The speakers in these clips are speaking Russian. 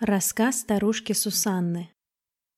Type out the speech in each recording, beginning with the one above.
Рассказ старушки Сусанны.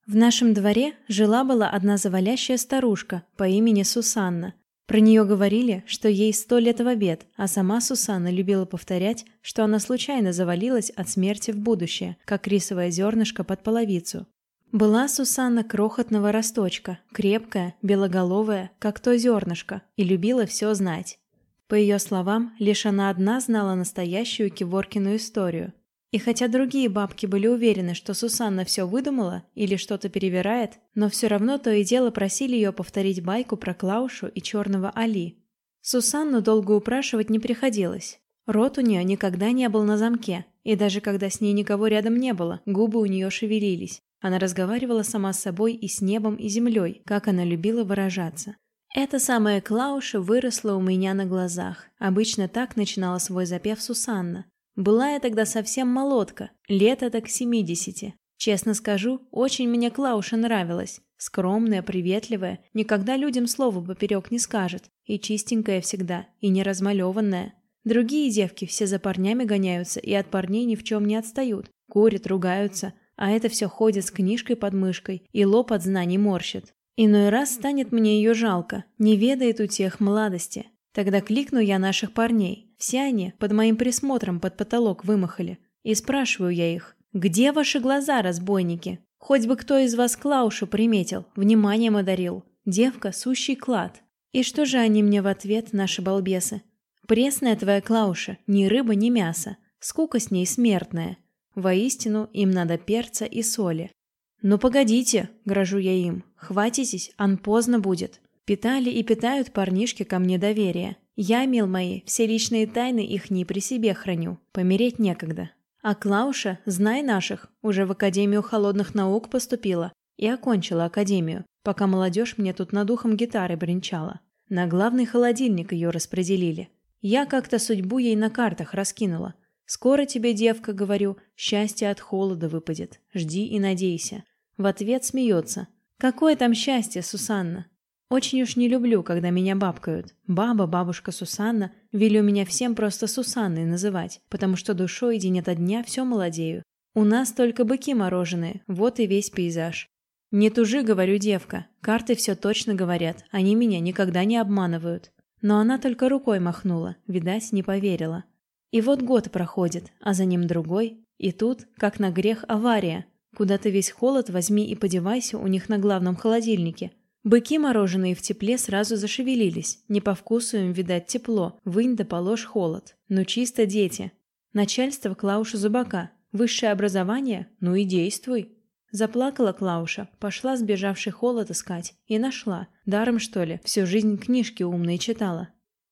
В нашем дворе жила-была одна завалящая старушка по имени Сусанна. Про нее говорили, что ей сто лет в обед, а сама Сусанна любила повторять, что она случайно завалилась от смерти в будущее, как рисовое зернышко под половицу. Была Сусанна крохотного росточка, крепкая, белоголовая, как то зернышко, и любила все знать. По ее словам, лишь она одна знала настоящую Киворкину историю, и хотя другие бабки были уверены, что Сусанна все выдумала или что-то перевирает, но все равно то и дело просили ее повторить байку про Клаушу и черного Али. Сусанну долго упрашивать не приходилось. Рот у нее никогда не был на замке, и даже когда с ней никого рядом не было, губы у нее шевелились. Она разговаривала сама с собой и с небом, и землей, как она любила выражаться. Эта самая Клауша выросла у меня на глазах. Обычно так начинала свой запев Сусанна. Была я тогда совсем молодка, лет так семидесяти. Честно скажу, очень мне Клауша нравилась. Скромная, приветливая, никогда людям слова поперек не скажет. И чистенькая всегда, и не размалеванная. Другие девки все за парнями гоняются и от парней ни в чем не отстают. Курят, ругаются, а это все ходит с книжкой под мышкой и лоб от знаний морщит. Иной раз станет мне ее жалко, не ведает у тех младости. Тогда кликну я наших парней. Все они под моим присмотром под потолок вымахали. И спрашиваю я их, где ваши глаза, разбойники? Хоть бы кто из вас Клаушу приметил, вниманием одарил. Девка – сущий клад. И что же они мне в ответ, наши балбесы? Пресная твоя Клауша, ни рыба, ни мясо. Скука с ней смертная. Воистину, им надо перца и соли. «Ну погодите», – грожу я им, – «хватитесь, ан поздно будет». Питали и питают парнишки ко мне доверие. Я, мил мои, все личные тайны их не при себе храню. Помереть некогда. А Клауша, знай наших, уже в Академию холодных наук поступила и окончила Академию, пока молодежь мне тут над ухом гитары бренчала. На главный холодильник ее распределили. Я как-то судьбу ей на картах раскинула. Скоро тебе, девка, говорю, счастье от холода выпадет. Жди и надейся. В ответ смеется. Какое там счастье, Сусанна? Очень уж не люблю, когда меня бабкают. Баба, бабушка Сусанна, велю меня всем просто Сусанной называть, потому что душой день ото дня все молодею. У нас только быки мороженые, вот и весь пейзаж. Не тужи, говорю, девка, карты все точно говорят, они меня никогда не обманывают. Но она только рукой махнула, видать, не поверила. И вот год проходит, а за ним другой, и тут, как на грех, авария. Куда-то весь холод возьми и подевайся у них на главном холодильнике. Быки, мороженые в тепле, сразу зашевелились. Не по вкусу им, видать, тепло. Вынь да положь холод. Ну чисто дети. Начальство Клауша Зубака. Высшее образование? Ну и действуй. Заплакала Клауша, пошла сбежавший холод искать. И нашла. Даром, что ли, всю жизнь книжки умные читала.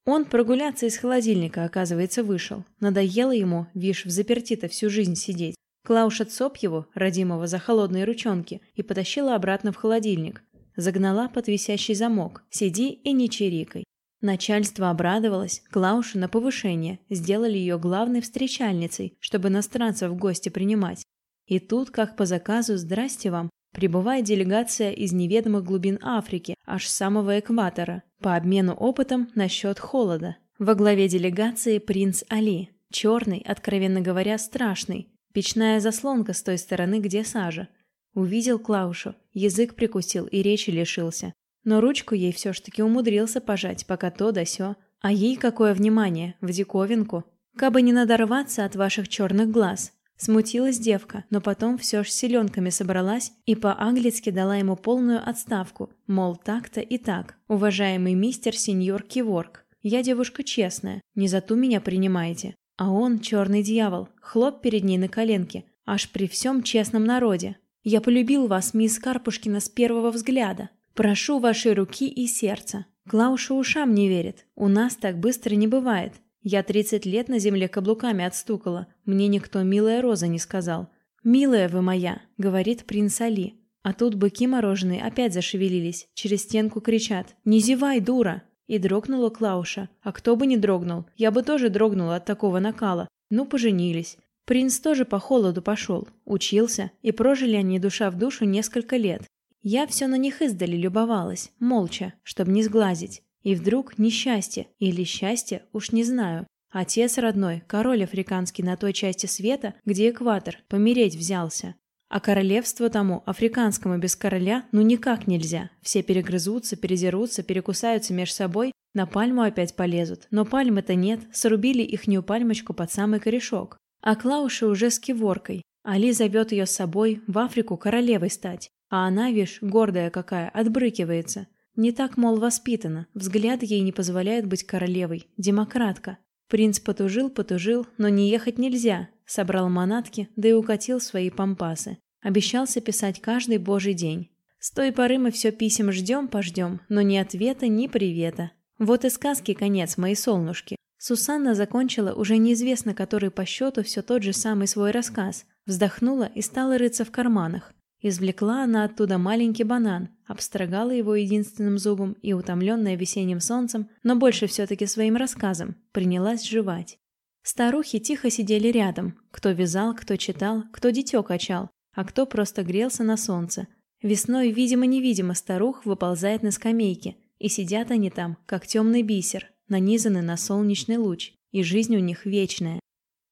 Он прогуляться из холодильника, оказывается, вышел. Надоело ему, вишь, в заперти-то всю жизнь сидеть. Клауша цоп его, родимого за холодные ручонки, и потащила обратно в холодильник. Загнала под висящий замок. Сиди и не чирикай. Начальство обрадовалось, Клаушу на повышение, сделали ее главной встречальницей, чтобы иностранцев в гости принимать. И тут, как по заказу, здрасте вам, прибывает делегация из неведомых глубин Африки, аж с самого экватора, по обмену опытом насчет холода. Во главе делегации принц Али, черный, откровенно говоря, страшный, печная заслонка с той стороны, где сажа, Увидел Клаушу, язык прикусил и речи лишился. Но ручку ей все ж таки умудрился пожать, пока то да сё. А ей какое внимание, в диковинку. Кабы не надорваться от ваших черных глаз. Смутилась девка, но потом все ж силенками собралась и по-английски дала ему полную отставку, мол, так-то и так, уважаемый мистер сеньор Киворк. Я девушка честная, не за ту меня принимаете. А он, черный дьявол, хлоп перед ней на коленке, аж при всем честном народе. Я полюбил вас, мисс Карпушкина, с первого взгляда. Прошу вашей руки и сердца. Клауша ушам не верит. У нас так быстро не бывает. Я тридцать лет на земле каблуками отстукала. Мне никто милая роза не сказал. «Милая вы моя», — говорит принц Али. А тут быки мороженые опять зашевелились, через стенку кричат «Не зевай, дура!» И дрогнула Клауша. А кто бы не дрогнул, я бы тоже дрогнула от такого накала. Ну, поженились. Принц тоже по холоду пошел, учился, и прожили они душа в душу несколько лет. Я все на них издали любовалась, молча, чтобы не сглазить. И вдруг несчастье, или счастье, уж не знаю. Отец родной, король африканский на той части света, где экватор, помереть взялся. А королевство тому, африканскому без короля, ну никак нельзя. Все перегрызутся, передерутся, перекусаются меж собой, на пальму опять полезут. Но пальмы-то нет, срубили ихнюю пальмочку под самый корешок. А Клауши уже с киворкой. Али зовет ее с собой в Африку королевой стать. А она, вишь, гордая какая, отбрыкивается. Не так, мол, воспитана, взгляд ей не позволяет быть королевой, демократка. Принц потужил-потужил, но не ехать нельзя, собрал манатки, да и укатил свои пампасы. Обещался писать каждый божий день. С той поры мы все писем ждем-пождем, но ни ответа, ни привета. Вот и сказки конец, мои солнышки. Сусанна закончила уже неизвестно который по счету все тот же самый свой рассказ, вздохнула и стала рыться в карманах. Извлекла она оттуда маленький банан, обстрогала его единственным зубом и, утомленная весенним солнцем, но больше все-таки своим рассказом, принялась жевать. Старухи тихо сидели рядом, кто вязал, кто читал, кто дитё качал, а кто просто грелся на солнце. Весной, видимо-невидимо, старух выползает на скамейке, и сидят они там, как темный бисер, нанизаны на солнечный луч, и жизнь у них вечная.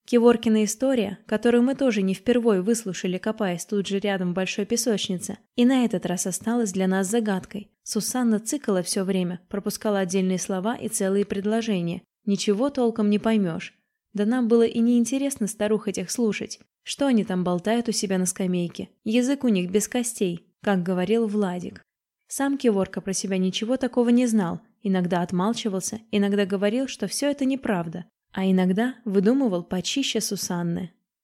Киворкина история, которую мы тоже не впервой выслушали, копаясь тут же рядом в большой песочнице, и на этот раз осталась для нас загадкой. Сусанна цикала все время, пропускала отдельные слова и целые предложения. Ничего толком не поймешь. Да нам было и неинтересно старух этих слушать. Что они там болтают у себя на скамейке? Язык у них без костей, как говорил Владик. Сам Киворка про себя ничего такого не знал, иногда отмалчивался, иногда говорил, что все это неправда, а иногда выдумывал почище Сусанны.